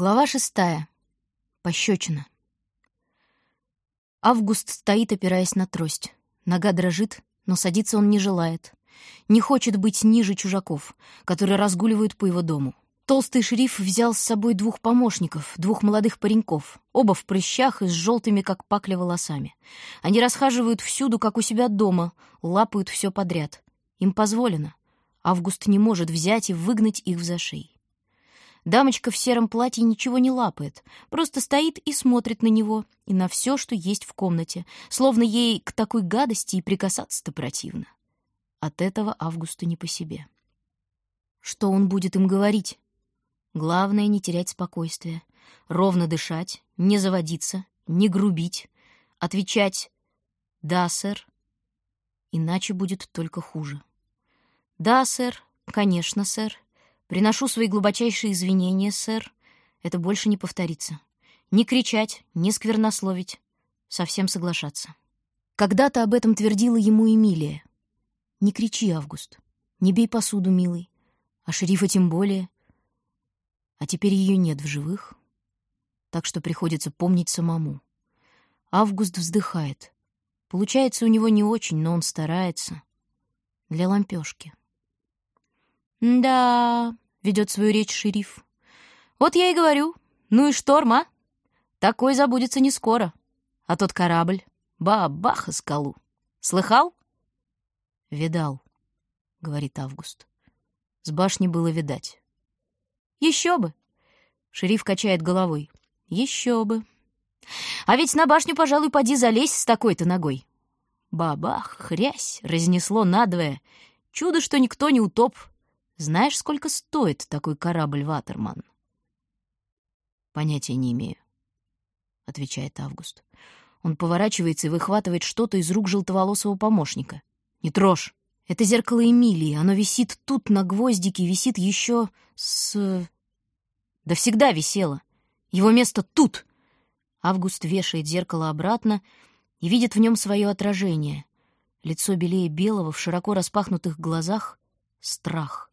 Глава шестая. Пощечина. Август стоит, опираясь на трость. Нога дрожит, но садиться он не желает. Не хочет быть ниже чужаков, которые разгуливают по его дому. Толстый шериф взял с собой двух помощников, двух молодых пареньков, оба в прыщах и с желтыми, как пакля, волосами. Они расхаживают всюду, как у себя дома, лапают все подряд. Им позволено. Август не может взять и выгнать их в зашей. Дамочка в сером платье ничего не лапает, просто стоит и смотрит на него и на все, что есть в комнате, словно ей к такой гадости и прикасаться-то противно. От этого Августу не по себе. Что он будет им говорить? Главное — не терять спокойствие, ровно дышать, не заводиться, не грубить, отвечать «да, сэр», иначе будет только хуже. «Да, сэр, конечно, сэр», Приношу свои глубочайшие извинения, сэр. Это больше не повторится. Не кричать, не сквернословить. Совсем соглашаться. Когда-то об этом твердила ему Эмилия. Не кричи, Август. Не бей посуду, милый. А шерифа тем более. А теперь ее нет в живых. Так что приходится помнить самому. Август вздыхает. Получается у него не очень, но он старается. Для лампёшки. «Да», — ведет свою речь шериф. «Вот я и говорю. Ну и шторм, а? Такой забудется не скоро. А тот корабль — бабах и скалу. Слыхал?» «Видал», — говорит Август. С башни было видать. «Еще бы!» — шериф качает головой. «Еще бы!» «А ведь на башню, пожалуй, поди залезь с такой-то ногой!» Бабах, хрясь, разнесло надвое. Чудо, что никто не утоп, знаешь, сколько стоит такой корабль «Ватерман»?» «Понятия не имею», — отвечает Август. Он поворачивается и выхватывает что-то из рук желтоволосого помощника. «Не трожь! Это зеркало Эмилии. Оно висит тут на гвоздике, висит еще с... Да всегда висело. Его место тут!» Август вешает зеркало обратно и видит в нем свое отражение. Лицо белее белого, в широко распахнутых глазах — страх.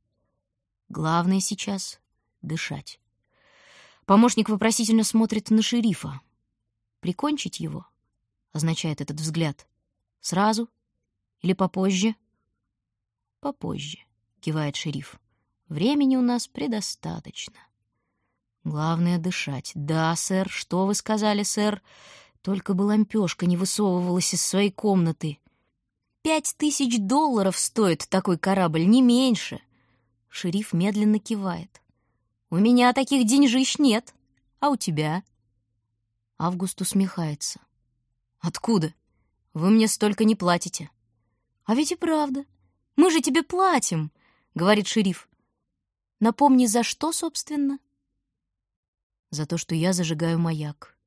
Главное сейчас — дышать. Помощник вопросительно смотрит на шерифа. «Прикончить его?» — означает этот взгляд. «Сразу? Или попозже?» «Попозже», — кивает шериф. «Времени у нас предостаточно». «Главное — дышать. Да, сэр, что вы сказали, сэр?» Только бы лампёшка не высовывалась из своей комнаты. «Пять тысяч долларов стоит такой корабль, не меньше!» Шериф медленно кивает. «У меня таких деньжищ нет. А у тебя?» Август усмехается. «Откуда? Вы мне столько не платите». «А ведь и правда. Мы же тебе платим», — говорит шериф. «Напомни, за что, собственно?» «За то, что я зажигаю маяк».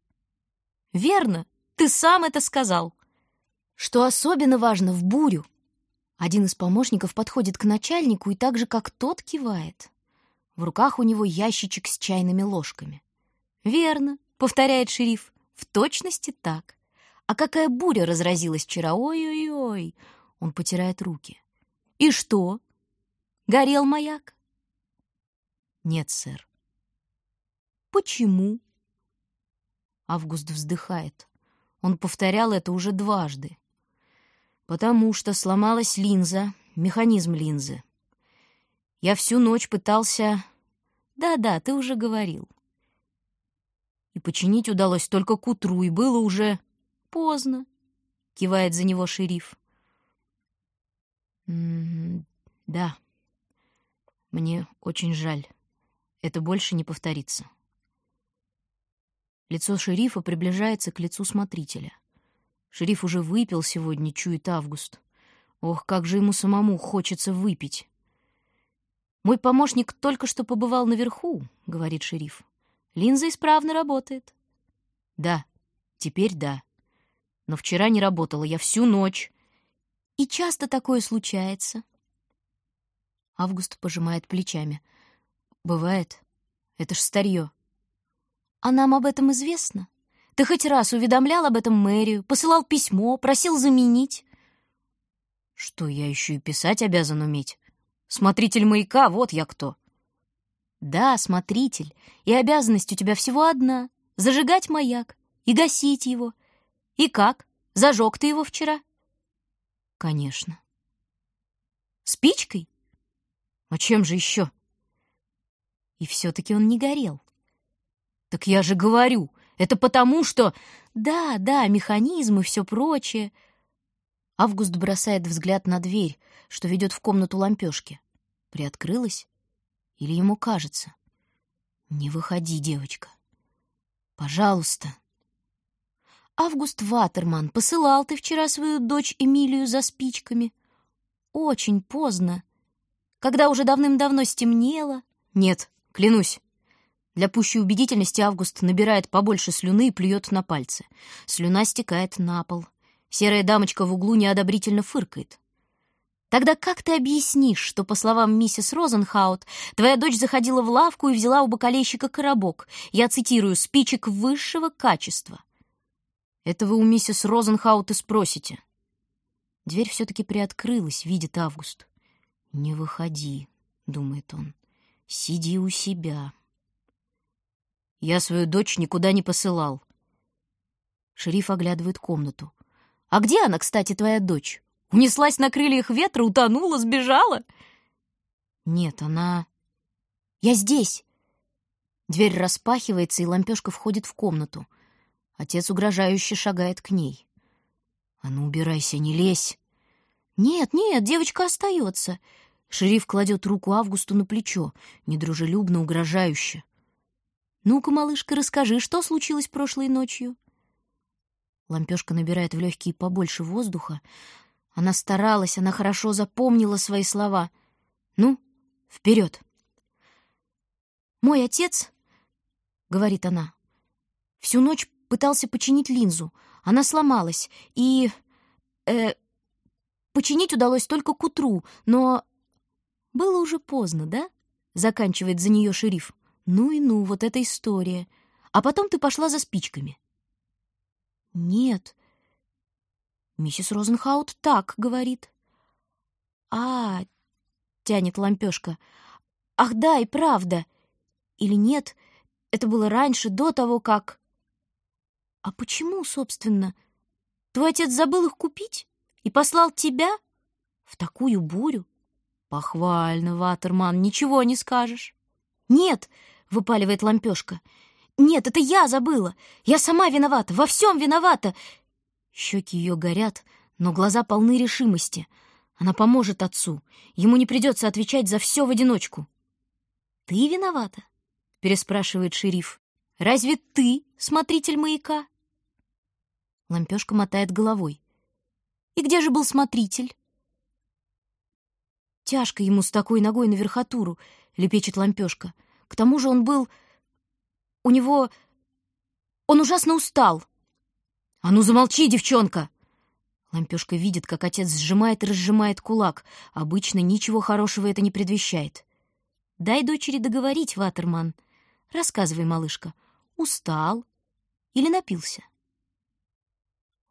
«Верно, ты сам это сказал». «Что особенно важно в бурю, один из помощников подходит к начальнику и так же, как тот, кивает. В руках у него ящичек с чайными ложками. «Верно», — повторяет шериф, — «в точности так. А какая буря разразилась вчера? Ой-ой-ой!» Он потирает руки. «И что? Горел маяк?» «Нет, сэр». «Почему?» Август вздыхает. Он повторял это уже дважды. Потому что сломалась линза, механизм линзы. Я всю ночь пытался... Да-да, ты уже говорил. И починить удалось только к утру, и было уже поздно, кивает за него шериф. М -м да, мне очень жаль. Это больше не повторится. Лицо шерифа приближается к лицу смотрителя — Шериф уже выпил сегодня, чует Август. Ох, как же ему самому хочется выпить. «Мой помощник только что побывал наверху», — говорит шериф. «Линза исправно работает». «Да, теперь да. Но вчера не работала я всю ночь». «И часто такое случается?» Август пожимает плечами. «Бывает. Это ж старье». «А нам об этом известно?» Ты хоть раз уведомлял об этом мэрию, посылал письмо, просил заменить?» «Что, я еще и писать обязан уметь? Смотритель маяка, вот я кто!» Да, смотритель, и обязанность у тебя всего одна — зажигать маяк и гасить его. И как? Зажег ты его вчера? Конечно. Спичкой? А чем же еще? И все-таки он не горел. Так я же говорю, это потому, что... Да, да, механизм и все прочее. Август бросает взгляд на дверь, что ведет в комнату лампешки. Приоткрылась? Или ему кажется? Не выходи, девочка. Пожалуйста. Август Ватерман, посылал ты вчера свою дочь Эмилию за спичками. Очень поздно. Когда уже давным-давно стемнело. Нет, клянусь. Для пущей убедительности Август набирает побольше слюны и плюет на пальцы. Слюна стекает на пол. Серая дамочка в углу неодобрительно фыркает. Тогда как ты объяснишь, что, по словам миссис Розенхаут, твоя дочь заходила в лавку и взяла у бокалейщика коробок, я цитирую, «спичек высшего качества»? Это вы у миссис Розенхаут и спросите. Дверь все-таки приоткрылась, видит Август. «Не выходи», — думает он, — «сиди у себя». Я свою дочь никуда не посылал. Шериф оглядывает комнату. «А где она, кстати, твоя дочь? Унеслась на крыльях ветра, утонула, сбежала?» «Нет, она...» «Я здесь!» Дверь распахивается, и лампешка входит в комнату. Отец угрожающе шагает к ней. «А ну, убирайся, не лезь!» «Нет, нет, девочка остается!» Шериф кладет руку Августу на плечо, недружелюбно, угрожающе. «Ну-ка, малышка, расскажи, что случилось прошлой ночью?» Лампешка набирает в легкие побольше воздуха. Она старалась, она хорошо запомнила свои слова. «Ну, вперед!» «Мой отец, — говорит она, — всю ночь пытался починить линзу. Она сломалась, и... Э, починить удалось только к утру, но... Было уже поздно, да? Заканчивает за нее шериф. Ну и ну, вот эта история. А потом ты пошла за спичками. Нет. Миссис Розенхаут так говорит. А, тянет лампешка. Ах да, и правда. Или нет, это было раньше, до того, как... А почему, собственно? Твой отец забыл их купить и послал тебя в такую бурю? Похвально, Ватерман, ничего не скажешь. Нет, выпаливает лампешка. Нет, это я забыла. Я сама виновата, во всем виновата. Щеки ее горят, но глаза полны решимости. Она поможет отцу. Ему не придется отвечать за все в одиночку. Ты виновата? переспрашивает шериф. Разве ты смотритель маяка? Лампешка мотает головой. «И где же был смотритель?» «Тяжко ему с такой ногой на верхотуру», — лепечет Лампешка. «К тому же он был... У него... Он ужасно устал». «А ну замолчи, девчонка!» Лампешка видит, как отец сжимает и разжимает кулак. Обычно ничего хорошего это не предвещает. «Дай дочери договорить, Ватерман. Рассказывай, малышка. Устал или напился?»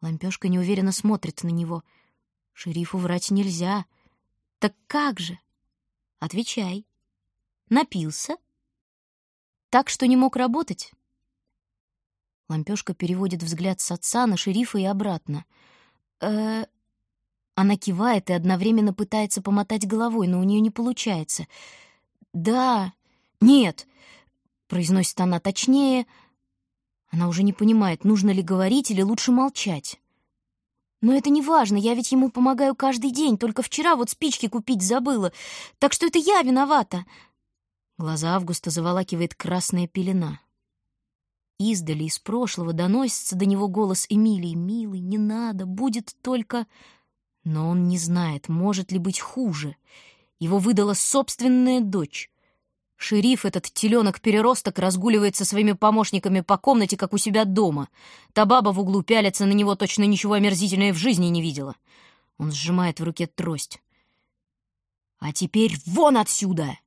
Лампешка неуверенно смотрит на него. Шерифу врать нельзя. Так как же? Отвечай. Напился? Так что не мог работать? Лампешка переводит взгляд с отца на шерифа и обратно. э Она кивает и одновременно пытается помотать головой, но у нее не получается. «Да, нет», — произносит она точнее, — она уже не понимает, нужно ли говорить или лучше молчать. Но это не важно, я ведь ему помогаю каждый день, только вчера вот спички купить забыла, так что это я виновата. Глаза Августа заволакивает красная пелена. Издали из прошлого доносится до него голос Эмилии. «Милый, не надо, будет только...» Но он не знает, может ли быть хуже. Его выдала собственная дочь. Шериф, этот теленок-переросток, разгуливает со своими помощниками по комнате, как у себя дома. Та баба в углу пялится на него, точно ничего омерзительного в жизни не видела. Он сжимает в руке трость. «А теперь вон отсюда!»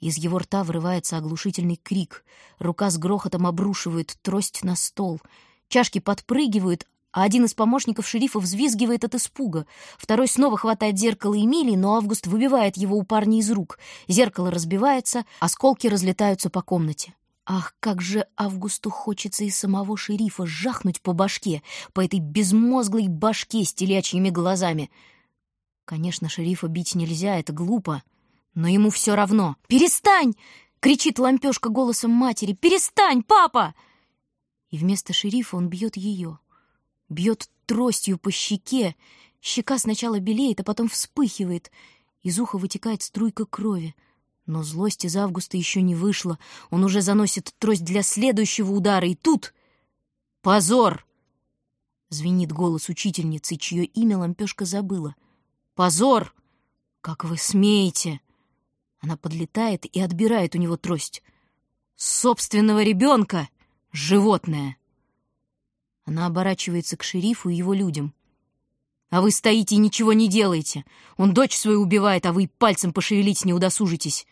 Из его рта вырывается оглушительный крик. Рука с грохотом обрушивает трость на стол. Чашки подпрыгивают, а один из помощников шерифа взвизгивает от испуга. Второй снова хватает зеркало Эмилии, но Август выбивает его у парня из рук. Зеркало разбивается, осколки разлетаются по комнате. Ах, как же Августу хочется и самого шерифа жахнуть по башке, по этой безмозглой башке с телячьими глазами. Конечно, шерифа бить нельзя, это глупо, но ему все равно. «Перестань!» — кричит лампешка голосом матери. «Перестань, папа!» И вместо шерифа он бьет ее — бьет тростью по щеке. Щека сначала белеет, а потом вспыхивает. Из уха вытекает струйка крови. Но злость из августа еще не вышла. Он уже заносит трость для следующего удара. И тут... «Позор!» Звенит голос учительницы, чье имя лампешка забыла. «Позор! Как вы смеете!» Она подлетает и отбирает у него трость. «Собственного ребенка! Животное!» Она оборачивается к шерифу и его людям. «А вы стоите и ничего не делаете. Он дочь свою убивает, а вы пальцем пошевелить не удосужитесь».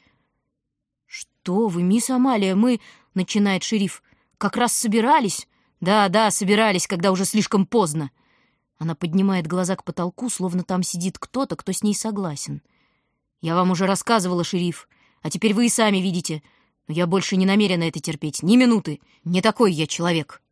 «Что вы, мисс Амалия, мы...» — начинает шериф. «Как раз собирались?» «Да, да, собирались, когда уже слишком поздно». Она поднимает глаза к потолку, словно там сидит кто-то, кто с ней согласен. «Я вам уже рассказывала, шериф, а теперь вы и сами видите. Но я больше не намерена это терпеть. Ни минуты. Не такой я человек».